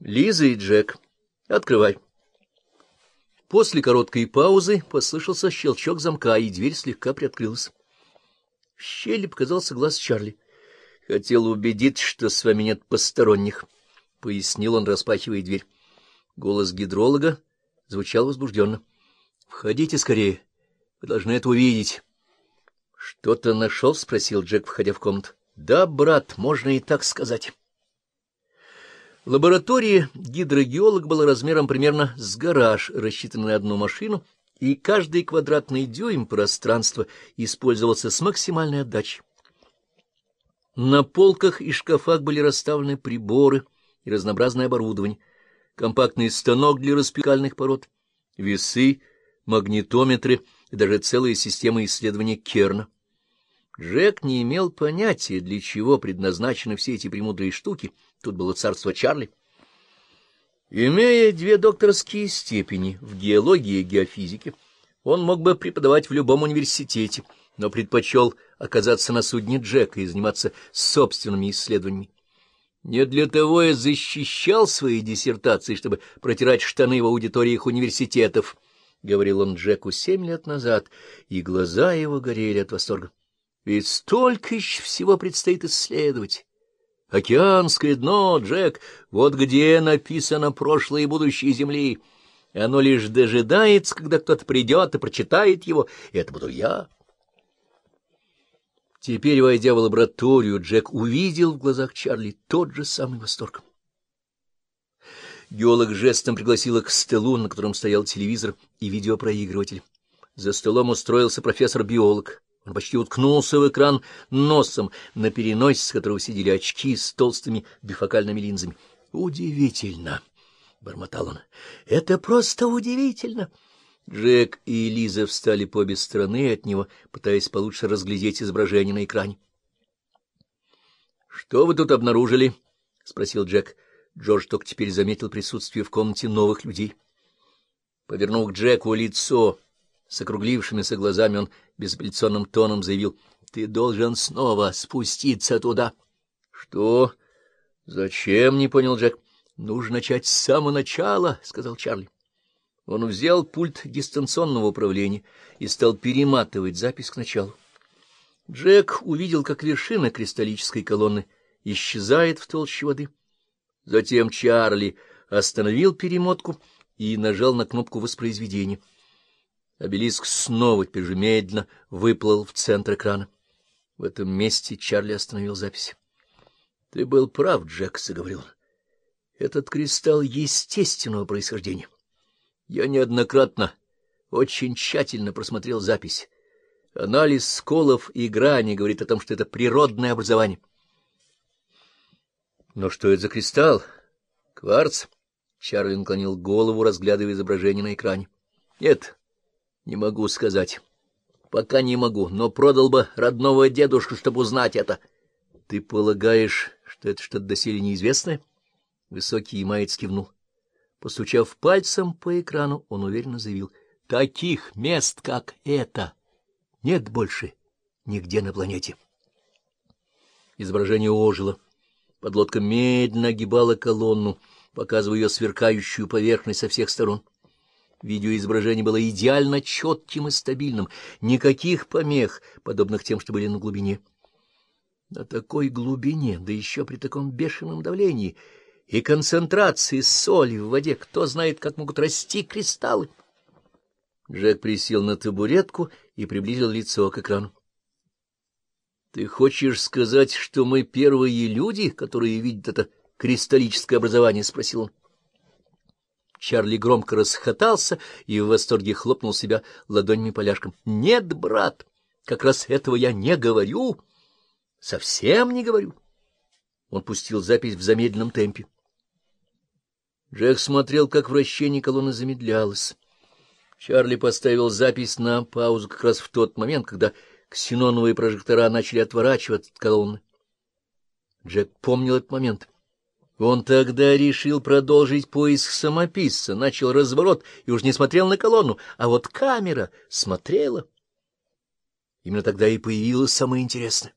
Лиза и Джек, открывай. После короткой паузы послышался щелчок замка, и дверь слегка приоткрылась. В щели показался глаз Чарли. Хотел убедиться, что с вами нет посторонних, — пояснил он, распахивая дверь. Голос гидролога звучал возбужденно. — Входите скорее. Вы должны это увидеть. — Что-то нашел? — спросил Джек, входя в комнату. — Да, брат, можно и так сказать. Лаборатория гидрогеолог была размером примерно с гараж, рассчитанный на одну машину, и каждый квадратный дюйм пространства использовался с максимальной отдачей. На полках и шкафах были расставлены приборы и разнообразное оборудование, компактный станок для распекальных пород, весы, магнитометры и даже целая система исследования Керна. Джек не имел понятия, для чего предназначены все эти премудрые штуки. Тут было царство Чарли. Имея две докторские степени в геологии и геофизике, он мог бы преподавать в любом университете, но предпочел оказаться на судне Джека и заниматься собственными исследованиями. Не для того я защищал свои диссертации, чтобы протирать штаны в аудиториях университетов, — говорил он Джеку семь лет назад, и глаза его горели от восторга. Ведь столько еще всего предстоит исследовать. Океанское дно, Джек, вот где написано прошлое и будущее Земли. Оно лишь дожидается, когда кто-то придет и прочитает его, и это буду я. Теперь, войдя в лабораторию, Джек увидел в глазах Чарли тот же самый восторг. Геолог жестом пригласил их к столу, на котором стоял телевизор и видеопроигрыватель. За столом устроился профессор-биолог. Он почти уткнулся в экран носом, на переносице которого сидели очки с толстыми бифокальными линзами. «Удивительно!» — бормотал он. «Это просто удивительно!» Джек и Лиза встали по обе стороны от него, пытаясь получше разглядеть изображение на экране. — Что вы тут обнаружили? — спросил Джек. Джордж только теперь заметил присутствие в комнате новых людей. Повернув к Джеку лицо с округлившимися глазами, он безапелляционным тоном заявил, — Ты должен снова спуститься туда. — Что? Зачем? — не понял Джек. — Нужно начать с самого начала, — сказал Чарли. Он взял пульт дистанционного управления и стал перематывать запись к началу. Джек увидел, как вершина кристаллической колонны исчезает в толще воды. Затем Чарли остановил перемотку и нажал на кнопку воспроизведения. Обелиск снова, теперь же медленно, выплыл в центр экрана. В этом месте Чарли остановил запись. — Ты был прав, Джек, — заговорил он. — Этот кристалл естественного происхождения. Я неоднократно, очень тщательно просмотрел запись. Анализ сколов и грани говорит о том, что это природное образование. — Но что это за кристалл? — Кварц? Чарли наклонил голову, разглядывая изображение на экране. — Нет, не могу сказать. Пока не могу, но продал бы родного дедушку, чтобы узнать это. Ты полагаешь, что это что-то доселе неизвестное? Высокий Ямаец кивнул. Постучав пальцем по экрану, он уверенно заявил. Таких мест, как это, нет больше нигде на планете. Изображение ожило. Подлодка медленно огибала колонну, показывая ее сверкающую поверхность со всех сторон. Видеоизображение было идеально четким и стабильным, никаких помех, подобных тем, что были на глубине. На такой глубине, да еще при таком бешеном давлении и концентрации соли в воде, кто знает, как могут расти кристаллы. Джек присел на табуретку и приблизил лицо к экрану. — Ты хочешь сказать, что мы первые люди, которые видят это кристаллическое образование? — спросил он. Чарли громко расхотался и в восторге хлопнул себя ладонями поляшком. — Нет, брат, как раз этого я не говорю. Совсем не говорю. Он пустил запись в замедленном темпе. Джек смотрел, как вращение колонны замедлялось. Чарли поставил запись на паузу как раз в тот момент, когда ксеноновые прожектора начали отворачивать от колонны. Джек помнил этот момент — он тогда решил продолжить поиск самописца, начал разворот и уж не смотрел на колонну, а вот камера смотрела. Именно тогда и появилось самое интересное.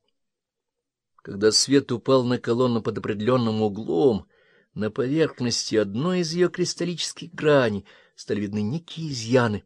Когда свет упал на колонну под определенным углом, на поверхности одной из ее кристаллических граней стали видны некие изъяны,